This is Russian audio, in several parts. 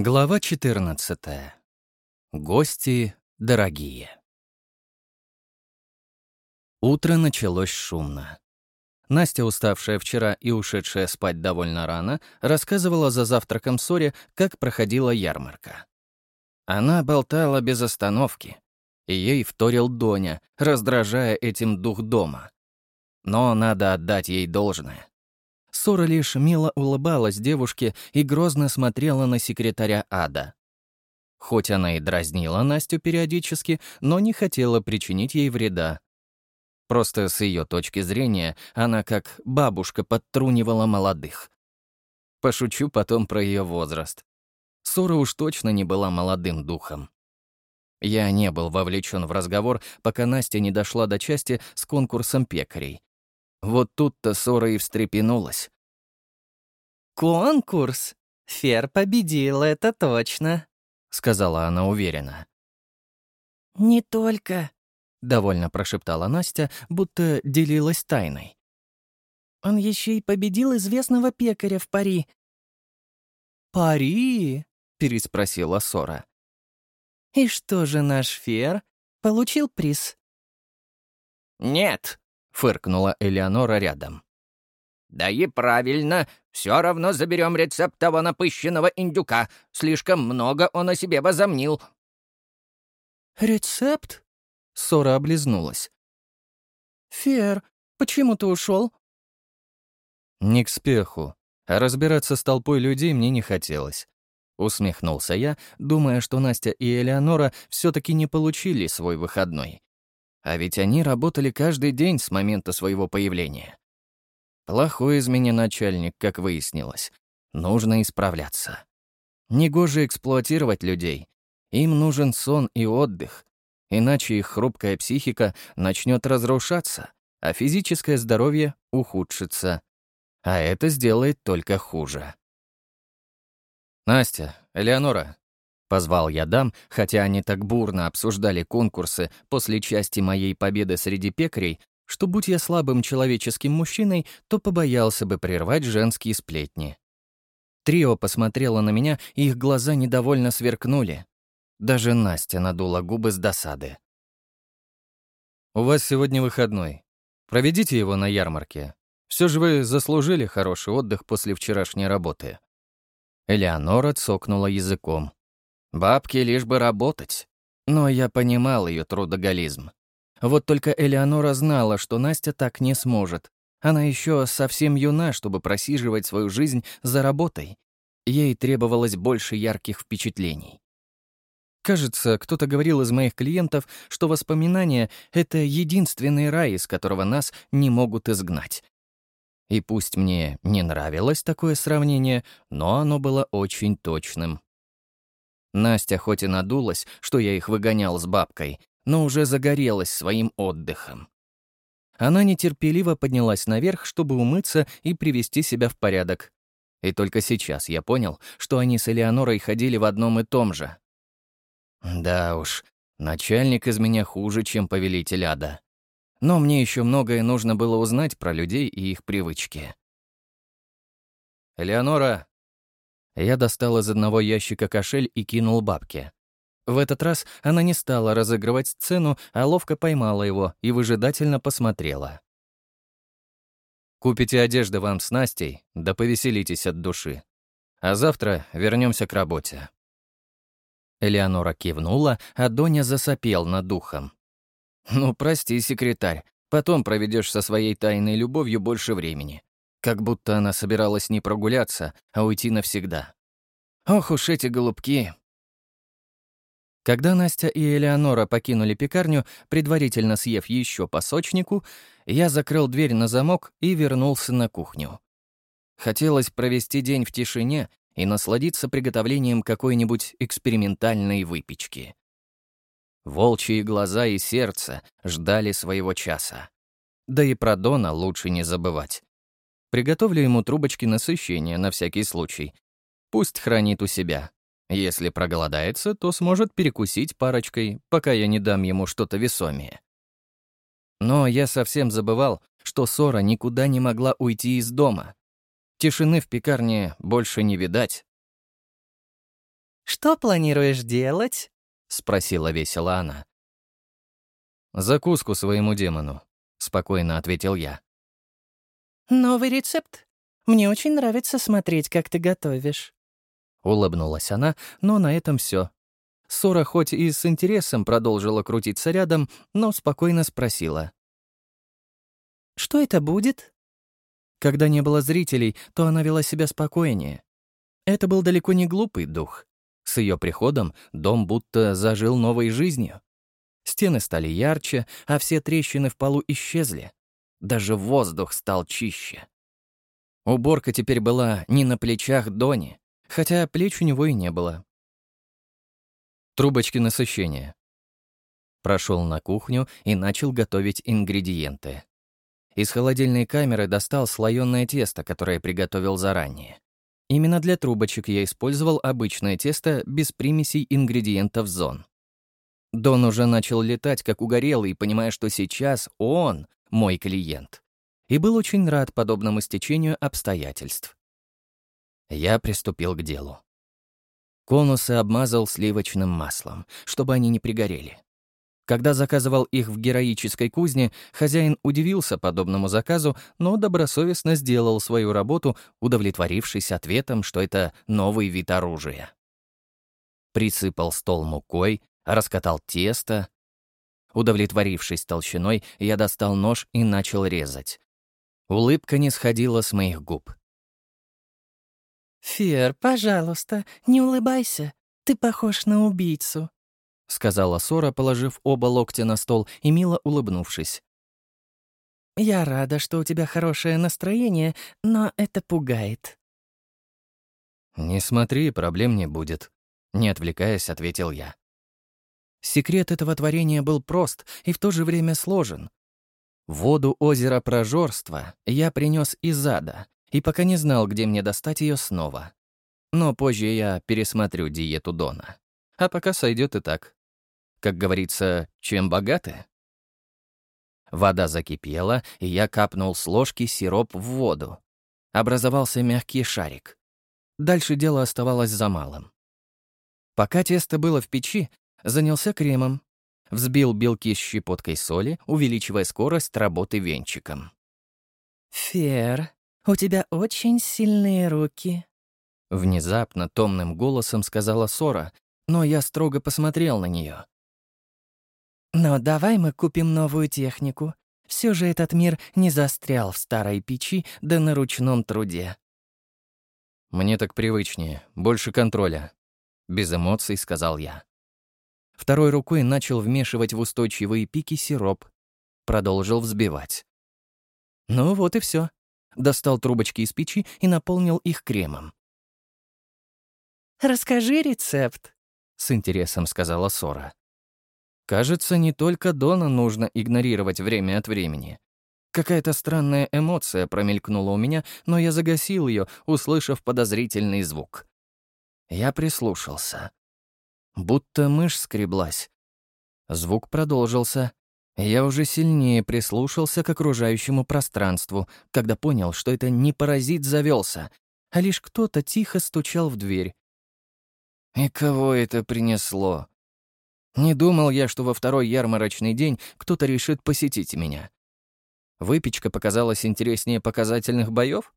Глава 14. Гости дорогие. Утро началось шумно. Настя, уставшая вчера и ушедшая спать довольно рано, рассказывала за завтраком Соре, как проходила ярмарка. Она болтала без остановки, и ей вторил Доня, раздражая этим дух дома. Но надо отдать ей должное. Сора лишь мило улыбалась девушке и грозно смотрела на секретаря Ада. Хоть она и дразнила Настю периодически, но не хотела причинить ей вреда. Просто с ее точки зрения она как бабушка подтрунивала молодых. Пошучу потом про ее возраст. Сора уж точно не была молодым духом. Я не был вовлечен в разговор, пока Настя не дошла до части с конкурсом пекарей. Вот тут-то Сора и встрепенулась. «Конкурс? Фер победил, это точно», — сказала она уверенно. «Не только», — довольно прошептала Настя, будто делилась тайной. «Он еще и победил известного пекаря в пари». «Пари?» — переспросила Сора. «И что же наш Фер? Получил приз?» «Нет», фыркнула Элеонора рядом. «Да и правильно. Все равно заберем рецепт того напыщенного индюка. Слишком много он о себе возомнил». «Рецепт?» — Сора облизнулась. «Фер, почему ты ушел? «Не к спеху. А разбираться с толпой людей мне не хотелось. Усмехнулся я, думая, что Настя и Элеонора все таки не получили свой выходной. А ведь они работали каждый день с момента своего появления. Плохой из меня начальник, как выяснилось. Нужно исправляться. Негоже эксплуатировать людей. Им нужен сон и отдых. Иначе их хрупкая психика начнет разрушаться, а физическое здоровье ухудшится. А это сделает только хуже. «Настя, Элеонора, Позвал я дам, хотя они так бурно обсуждали конкурсы после части моей победы среди пекарей, что будь я слабым человеческим мужчиной, то побоялся бы прервать женские сплетни. Трио посмотрело на меня, и их глаза недовольно сверкнули. Даже Настя надула губы с досады. «У вас сегодня выходной. Проведите его на ярмарке. Все же вы заслужили хороший отдых после вчерашней работы». Элеонора цокнула языком. Бабки лишь бы работать. Но я понимал ее трудоголизм. Вот только Элеонора знала, что Настя так не сможет. Она еще совсем юна, чтобы просиживать свою жизнь за работой. Ей требовалось больше ярких впечатлений. Кажется, кто-то говорил из моих клиентов, что воспоминания — это единственный рай, из которого нас не могут изгнать. И пусть мне не нравилось такое сравнение, но оно было очень точным. Настя хоть и надулась, что я их выгонял с бабкой, но уже загорелась своим отдыхом. Она нетерпеливо поднялась наверх, чтобы умыться и привести себя в порядок. И только сейчас я понял, что они с Элеонорой ходили в одном и том же. Да уж, начальник из меня хуже, чем повелитель ада. Но мне еще многое нужно было узнать про людей и их привычки. «Элеонора, я достал из одного ящика кошель и кинул бабке. В этот раз она не стала разыгрывать сцену, а ловко поймала его и выжидательно посмотрела. «Купите одежды вам с Настей, да повеселитесь от души. А завтра вернемся к работе». Элеонора кивнула, а Доня засопел над духом. «Ну, прости, секретарь, потом проведешь со своей тайной любовью больше времени. Как будто она собиралась не прогуляться, а уйти навсегда. Ох уж эти голубки. Когда Настя и Элеонора покинули пекарню, предварительно съев еще по сочнику, я закрыл дверь на замок и вернулся на кухню. Хотелось провести день в тишине и насладиться приготовлением какой-нибудь экспериментальной выпечки. Волчьи глаза и сердце ждали своего часа. Да и про Дона лучше не забывать. Приготовлю ему трубочки насыщения на всякий случай. Пусть хранит у себя. Если проголодается, то сможет перекусить парочкой, пока я не дам ему что-то весомее. Но я совсем забывал, что Сора никуда не могла уйти из дома. Тишины в пекарне больше не видать. Что планируешь делать?» — спросила весело она. «Закуску своему демону», — спокойно ответил я. «Новый рецепт? Мне очень нравится смотреть, как ты готовишь». Улыбнулась она, но на этом все. Сора хоть и с интересом продолжила крутиться рядом, но спокойно спросила. «Что это будет?» Когда не было зрителей, то она вела себя спокойнее. Это был далеко не глупый дух. С ее приходом дом будто зажил новой жизнью. Стены стали ярче, а все трещины в полу исчезли. Даже воздух стал чище. Уборка теперь была не на плечах Дони, хотя плеч у него и не было. Трубочки насыщения. Прошел на кухню и начал готовить ингредиенты. Из холодильной камеры достал слоёное тесто, которое приготовил заранее. Именно для трубочек я использовал обычное тесто без примесей ингредиентов зон. Дон уже начал летать, как угорелый, понимая, что сейчас он — мой клиент. И был очень рад подобному стечению обстоятельств. Я приступил к делу. Конусы обмазал сливочным маслом, чтобы они не пригорели. Когда заказывал их в героической кузне, хозяин удивился подобному заказу, но добросовестно сделал свою работу, удовлетворившись ответом, что это новый вид оружия. Присыпал стол мукой, раскатал тесто. Удовлетворившись толщиной, я достал нож и начал резать. Улыбка не сходила с моих губ. «Фер, пожалуйста, не улыбайся. Ты похож на убийцу», — сказала Сора, положив оба локтя на стол и мило улыбнувшись. «Я рада, что у тебя хорошее настроение, но это пугает». «Не смотри, проблем не будет», — не отвлекаясь, ответил я. Секрет этого творения был прост и в то же время сложен. Воду озера Прожорства я принес из ада, и пока не знал, где мне достать ее снова. Но позже я пересмотрю диету Дона. А пока сойдет и так. Как говорится, чем богаты? Вода закипела, и я капнул с ложки сироп в воду. Образовался мягкий шарик. Дальше дело оставалось за малым. Пока тесто было в печи, занялся кремом. Взбил белки с щепоткой соли, увеличивая скорость работы венчиком. «Фер, у тебя очень сильные руки», — внезапно томным голосом сказала Сора, но я строго посмотрел на нее. Но давай мы купим новую технику. Все же этот мир не застрял в старой печи да на ручном труде. Мне так привычнее, больше контроля. Без эмоций сказал я. Второй рукой начал вмешивать в устойчивые пики сироп. Продолжил взбивать. Ну вот и все. Достал трубочки из печи и наполнил их кремом. «Расскажи рецепт», — с интересом сказала Сора. Кажется, не только Дона нужно игнорировать время от времени. Какая-то странная эмоция промелькнула у меня, но я загасил ее, услышав подозрительный звук. Я прислушался. Будто мышь скреблась. Звук продолжился. Я уже сильнее прислушался к окружающему пространству, когда понял, что это не паразит завелся, а лишь кто-то тихо стучал в дверь. И кого это принесло? Не думал я, что во второй ярмарочный день кто-то решит посетить меня. Выпечка показалась интереснее показательных боев?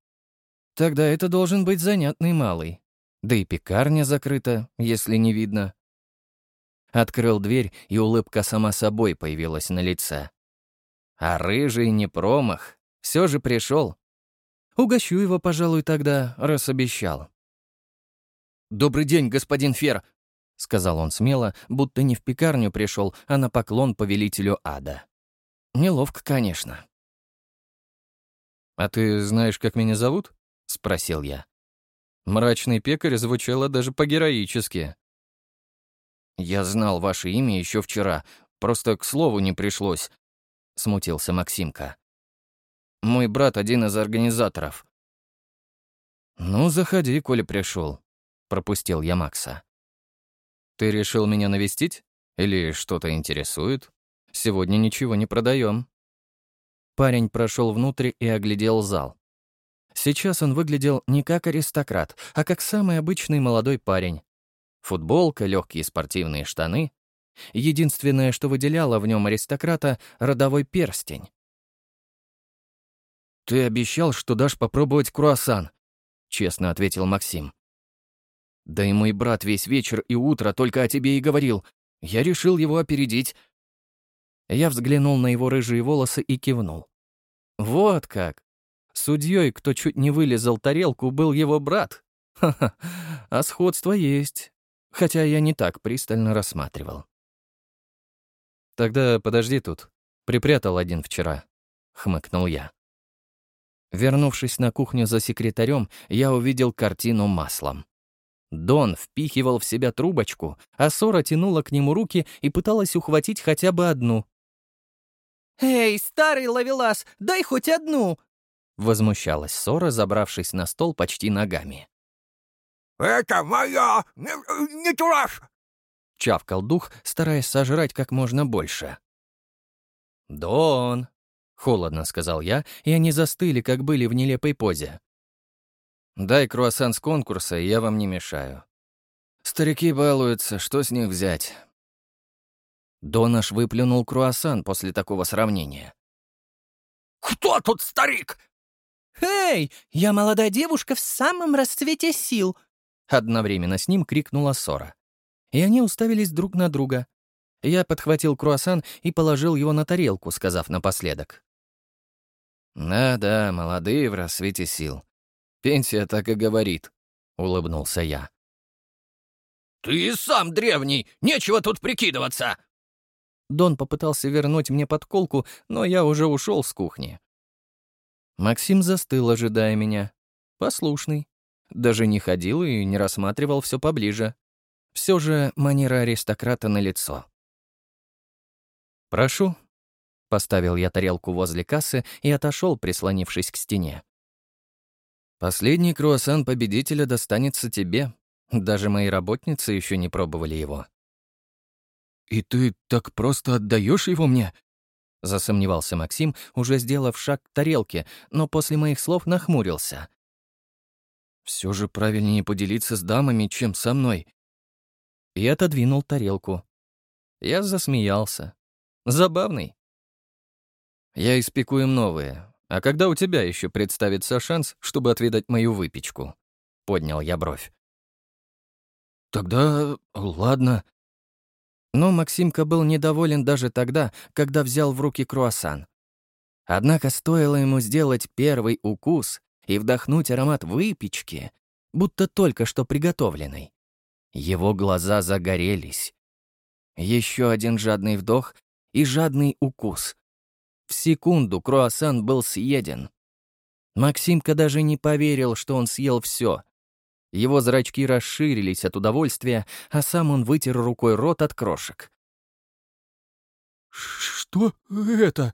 Тогда это должен быть занятный малый. Да и пекарня закрыта, если не видно. Открыл дверь, и улыбка сама собой появилась на лице. А рыжий не промах, все же пришел. Угощу его, пожалуй, тогда, раз обещал. «Добрый день, господин Фер!» — сказал он смело, будто не в пекарню пришел, а на поклон повелителю ада. Неловко, конечно. «А ты знаешь, как меня зовут?» — спросил я. Мрачный пекарь звучало даже по-героически. «Я знал ваше имя еще вчера, просто к слову не пришлось», — смутился Максимка. «Мой брат один из организаторов». «Ну, заходи, коли пришел», — пропустил я Макса. «Ты решил меня навестить? Или что-то интересует? Сегодня ничего не продаем. Парень прошел внутрь и оглядел зал. Сейчас он выглядел не как аристократ, а как самый обычный молодой парень. Футболка, легкие спортивные штаны. Единственное, что выделяло в нем аристократа — родовой перстень. «Ты обещал, что дашь попробовать круассан», — честно ответил Максим. «Да и мой брат весь вечер и утро только о тебе и говорил. Я решил его опередить». Я взглянул на его рыжие волосы и кивнул. «Вот как! Судьей, кто чуть не вылезал тарелку, был его брат. Ха-ха, а сходство есть. Хотя я не так пристально рассматривал. «Тогда подожди тут. Припрятал один вчера», — хмыкнул я. Вернувшись на кухню за секретарем, я увидел картину маслом. Дон впихивал в себя трубочку, а Сора тянула к нему руки и пыталась ухватить хотя бы одну. «Эй, старый ловелас, дай хоть одну!» Возмущалась Сора, забравшись на стол почти ногами. «Это моя! Не, не трожь!» Чавкал дух, стараясь сожрать как можно больше. «Дон!» — холодно сказал я, и они застыли, как были в нелепой позе. «Дай круассан с конкурса, и я вам не мешаю. Старики балуются, что с них взять?» Дон аж выплюнул круассан после такого сравнения. «Кто тут старик?» «Эй, я молодая девушка в самом расцвете сил!» Одновременно с ним крикнула Сора. И они уставились друг на друга. Я подхватил круассан и положил его на тарелку, сказав напоследок. «Да-да, молодые в рассвете сил. Пенсия так и говорит», — улыбнулся я. «Ты и сам древний, нечего тут прикидываться!» Дон попытался вернуть мне подколку, но я уже ушел с кухни. Максим застыл, ожидая меня. Послушный. Даже не ходил и не рассматривал все поближе. Все же манера аристократа на лицо. «Прошу». Поставил я тарелку возле кассы и отошел, прислонившись к стене. «Последний круассан победителя достанется тебе. Даже мои работницы еще не пробовали его». «И ты так просто отдаешь его мне?» Засомневался Максим, уже сделав шаг к тарелке, но после моих слов нахмурился. Все же правильнее поделиться с дамами, чем со мной. И отодвинул тарелку. Я засмеялся. Забавный. Я испеку им новые. А когда у тебя еще представится шанс, чтобы отведать мою выпечку? Поднял я бровь. Тогда ладно. Но Максимка был недоволен даже тогда, когда взял в руки круассан. Однако стоило ему сделать первый укус, и вдохнуть аромат выпечки, будто только что приготовленной. Его глаза загорелись. Еще один жадный вдох и жадный укус. В секунду круассан был съеден. Максимка даже не поверил, что он съел все. Его зрачки расширились от удовольствия, а сам он вытер рукой рот от крошек. «Что это?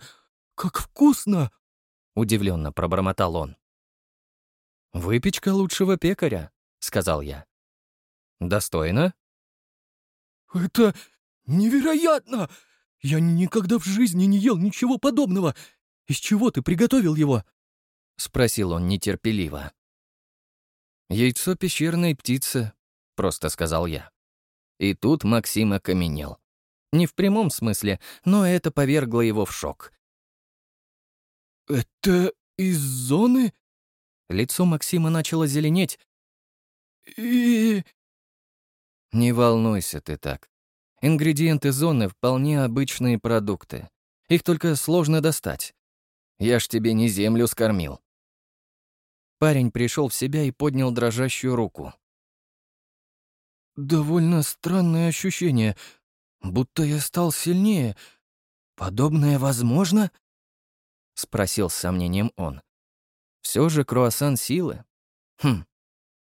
Как вкусно!» — удивленно пробормотал он. «Выпечка лучшего пекаря», — сказал я. «Достойно?» «Это невероятно! Я никогда в жизни не ел ничего подобного! Из чего ты приготовил его?» — спросил он нетерпеливо. «Яйцо пещерной птицы», — просто сказал я. И тут Максим окаменел. Не в прямом смысле, но это повергло его в шок. «Это из зоны?» Лицо Максима начало зеленеть. «И...» «Не волнуйся ты так. Ингредиенты зоны — вполне обычные продукты. Их только сложно достать. Я ж тебе не землю скормил». Парень пришел в себя и поднял дрожащую руку. «Довольно странное ощущение, будто я стал сильнее. Подобное возможно?» — спросил с сомнением он. Все же круассан силы. Хм.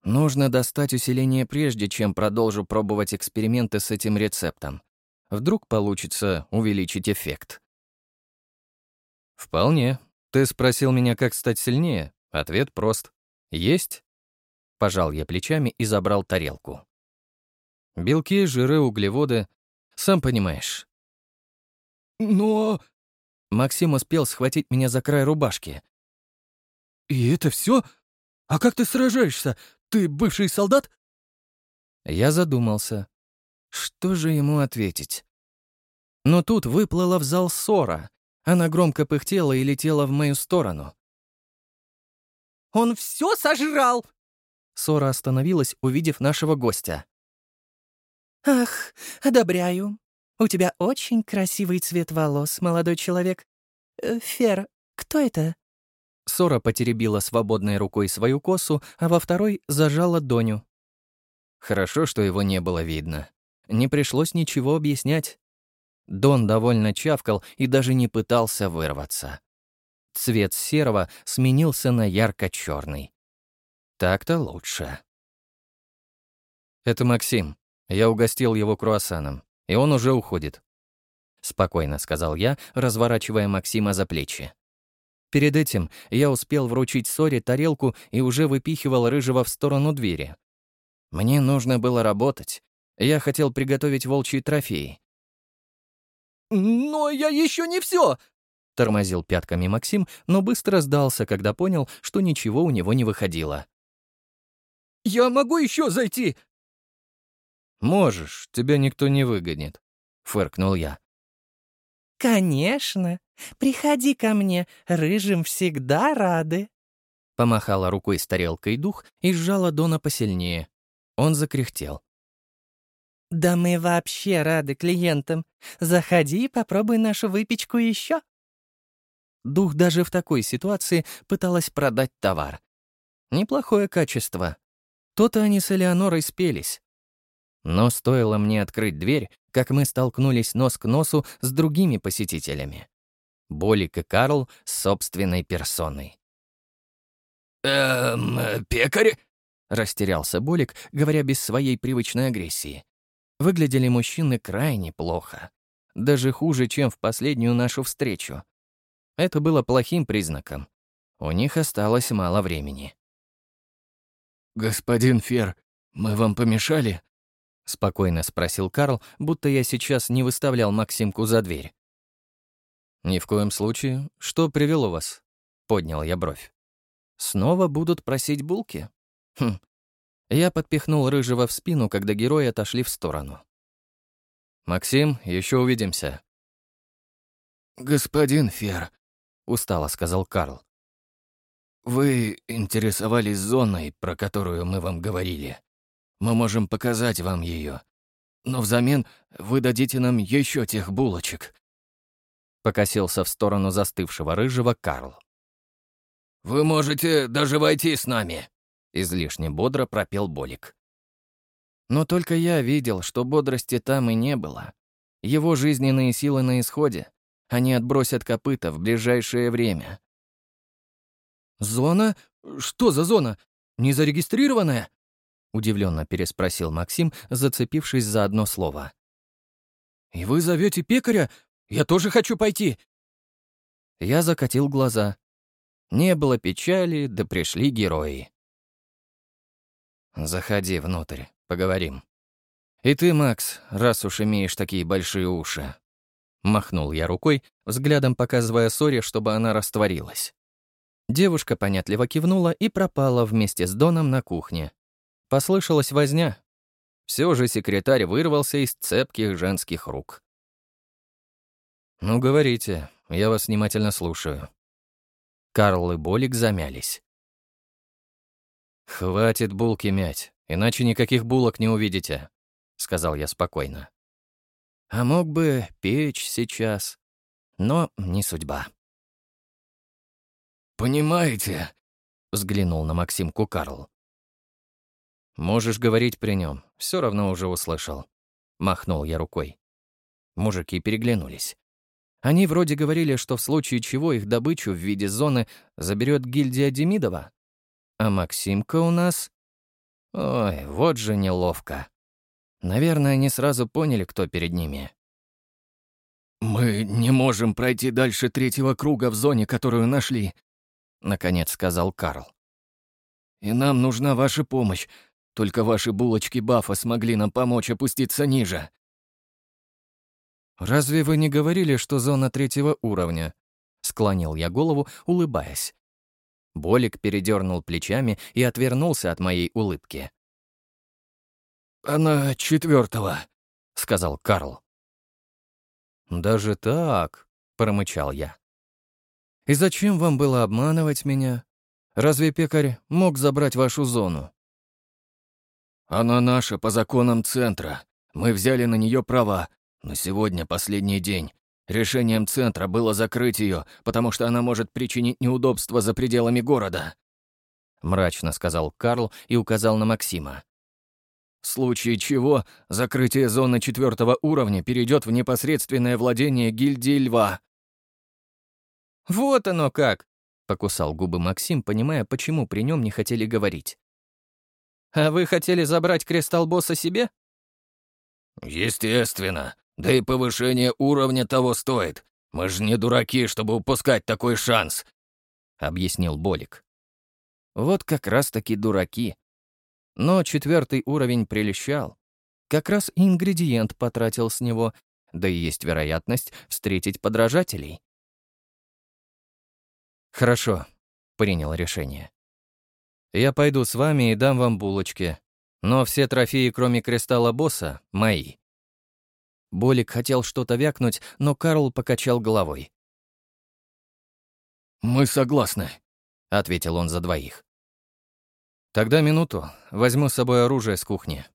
Нужно достать усиление прежде, чем продолжу пробовать эксперименты с этим рецептом. Вдруг получится увеличить эффект. Вполне. Ты спросил меня, как стать сильнее? Ответ прост. Есть? Пожал я плечами и забрал тарелку. Белки, жиры, углеводы. Сам понимаешь. Но... Максим успел схватить меня за край рубашки. «И это все? А как ты сражаешься? Ты бывший солдат?» Я задумался. Что же ему ответить? Но тут выплыла в зал ссора. Она громко пыхтела и летела в мою сторону. «Он все сожрал!» Сора остановилась, увидев нашего гостя. «Ах, одобряю. У тебя очень красивый цвет волос, молодой человек. Э, Фер, кто это?» Сора потеребила свободной рукой свою косу, а во второй зажала Доню. Хорошо, что его не было видно. Не пришлось ничего объяснять. Дон довольно чавкал и даже не пытался вырваться. Цвет серого сменился на ярко черный Так-то лучше. «Это Максим. Я угостил его круассаном, и он уже уходит», — спокойно сказал я, разворачивая Максима за плечи. Перед этим я успел вручить Соре тарелку и уже выпихивал Рыжего в сторону двери. Мне нужно было работать. Я хотел приготовить волчьи трофеи. «Но я еще не все!» — тормозил пятками Максим, но быстро сдался, когда понял, что ничего у него не выходило. «Я могу еще зайти?» «Можешь, тебя никто не выгонит», — фыркнул я. «Конечно. Приходи ко мне, рыжим всегда рады». Помахала рукой с тарелкой дух и сжала Дона посильнее. Он закряхтел. «Да мы вообще рады клиентам. Заходи и попробуй нашу выпечку еще». Дух даже в такой ситуации пыталась продать товар. Неплохое качество. То-то они с Элеонорой спелись. Но стоило мне открыть дверь, как мы столкнулись нос к носу с другими посетителями. Болик и Карл с собственной персоной. «Эм, пекарь?» — растерялся Болик, говоря без своей привычной агрессии. Выглядели мужчины крайне плохо. Даже хуже, чем в последнюю нашу встречу. Это было плохим признаком. У них осталось мало времени. «Господин Фер, мы вам помешали?» — спокойно спросил Карл, будто я сейчас не выставлял Максимку за дверь. «Ни в коем случае. Что привело вас?» — поднял я бровь. «Снова будут просить булки?» «Хм». Я подпихнул Рыжего в спину, когда герои отошли в сторону. «Максим, еще увидимся». «Господин Фер», — устало сказал Карл. «Вы интересовались зоной, про которую мы вам говорили. Мы можем показать вам ее. Но взамен вы дадите нам еще тех булочек». Покосился в сторону застывшего рыжего Карл. «Вы можете даже войти с нами», — излишне бодро пропел Болик. Но только я видел, что бодрости там и не было. Его жизненные силы на исходе. Они отбросят копыта в ближайшее время. «Зона? Что за зона? Незарегистрированная?» Удивленно переспросил Максим, зацепившись за одно слово. «И вы зовете пекаря? Я тоже хочу пойти!» Я закатил глаза. Не было печали, да пришли герои. «Заходи внутрь, поговорим. И ты, Макс, раз уж имеешь такие большие уши». Махнул я рукой, взглядом показывая Соре, чтобы она растворилась. Девушка понятливо кивнула и пропала вместе с Доном на кухне. Послышалась возня. Все же секретарь вырвался из цепких женских рук. «Ну, говорите, я вас внимательно слушаю». Карл и Болик замялись. «Хватит булки мять, иначе никаких булок не увидите», — сказал я спокойно. «А мог бы печь сейчас, но не судьба». «Понимаете?» — взглянул на Максимку Карл. «Можешь говорить при нем, все равно уже услышал». Махнул я рукой. Мужики переглянулись. Они вроде говорили, что в случае чего их добычу в виде зоны заберет гильдия Демидова. А Максимка у нас... Ой, вот же неловко. Наверное, они сразу поняли, кто перед ними. «Мы не можем пройти дальше третьего круга в зоне, которую нашли», — наконец сказал Карл. «И нам нужна ваша помощь. Только ваши булочки бафа смогли нам помочь опуститься ниже». «Разве вы не говорили, что зона третьего уровня?» Склонил я голову, улыбаясь. Болик передернул плечами и отвернулся от моей улыбки. она четвертого, сказал Карл. «Даже так?» — промычал я. «И зачем вам было обманывать меня? Разве пекарь мог забрать вашу зону?» «Она наша по законам центра. Мы взяли на нее права, но сегодня последний день. Решением центра было закрыть ее, потому что она может причинить неудобства за пределами города», — мрачно сказал Карл и указал на Максима. В случае чего закрытие зоны четвертого уровня перейдет в непосредственное владение гильдии льва. «Вот оно как!» — покусал губы Максим, понимая, почему при нем не хотели говорить. «А вы хотели забрать кристалл босса себе?» «Естественно. Да и повышение уровня того стоит. Мы же не дураки, чтобы упускать такой шанс», — объяснил Болик. «Вот как раз-таки дураки. Но четвертый уровень прельщал. Как раз ингредиент потратил с него, да и есть вероятность встретить подражателей. «Хорошо», — принял решение. «Я пойду с вами и дам вам булочки, но все трофеи, кроме кристалла босса, мои». Болик хотел что-то вякнуть, но Карл покачал головой. «Мы согласны», — ответил он за двоих. «Тогда минуту. Возьму с собой оружие с кухни».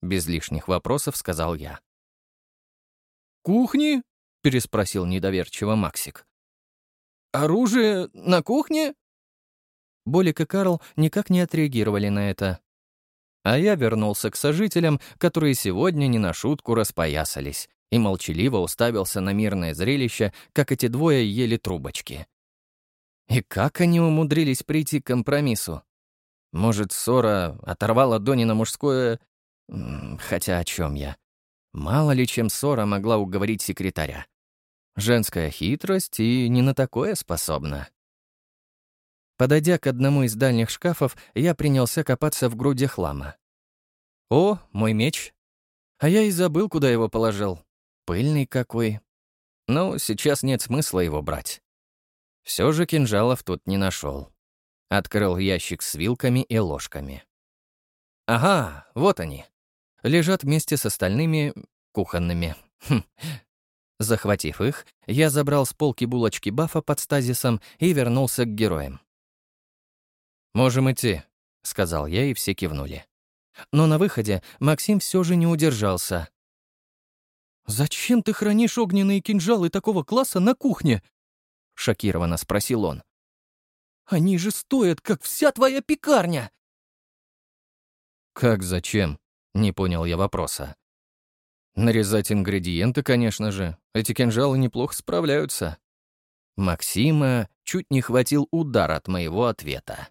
Без лишних вопросов сказал я. «Кухни?» — переспросил недоверчиво Максик. «Оружие на кухне?» Болик и Карл никак не отреагировали на это. А я вернулся к сожителям, которые сегодня не на шутку распоясались, и молчаливо уставился на мирное зрелище, как эти двое ели трубочки. И как они умудрились прийти к компромиссу? Может, ссора оторвала Дони на мужское... Хотя о чем я? Мало ли чем ссора могла уговорить секретаря. Женская хитрость и не на такое способна. Подойдя к одному из дальних шкафов, я принялся копаться в груди хлама. О, мой меч. А я и забыл, куда его положил. Пыльный какой. Ну, сейчас нет смысла его брать. Все же кинжалов тут не нашел. Открыл ящик с вилками и ложками. Ага, вот они. Лежат вместе с остальными кухонными. Хм. Захватив их, я забрал с полки булочки бафа под стазисом и вернулся к героям. «Можем идти», — сказал я, и все кивнули. Но на выходе Максим все же не удержался. «Зачем ты хранишь огненные кинжалы такого класса на кухне?» — шокированно спросил он. Они же стоят, как вся твоя пекарня!» «Как зачем?» — не понял я вопроса. «Нарезать ингредиенты, конечно же. Эти кинжалы неплохо справляются». Максима чуть не хватил удар от моего ответа.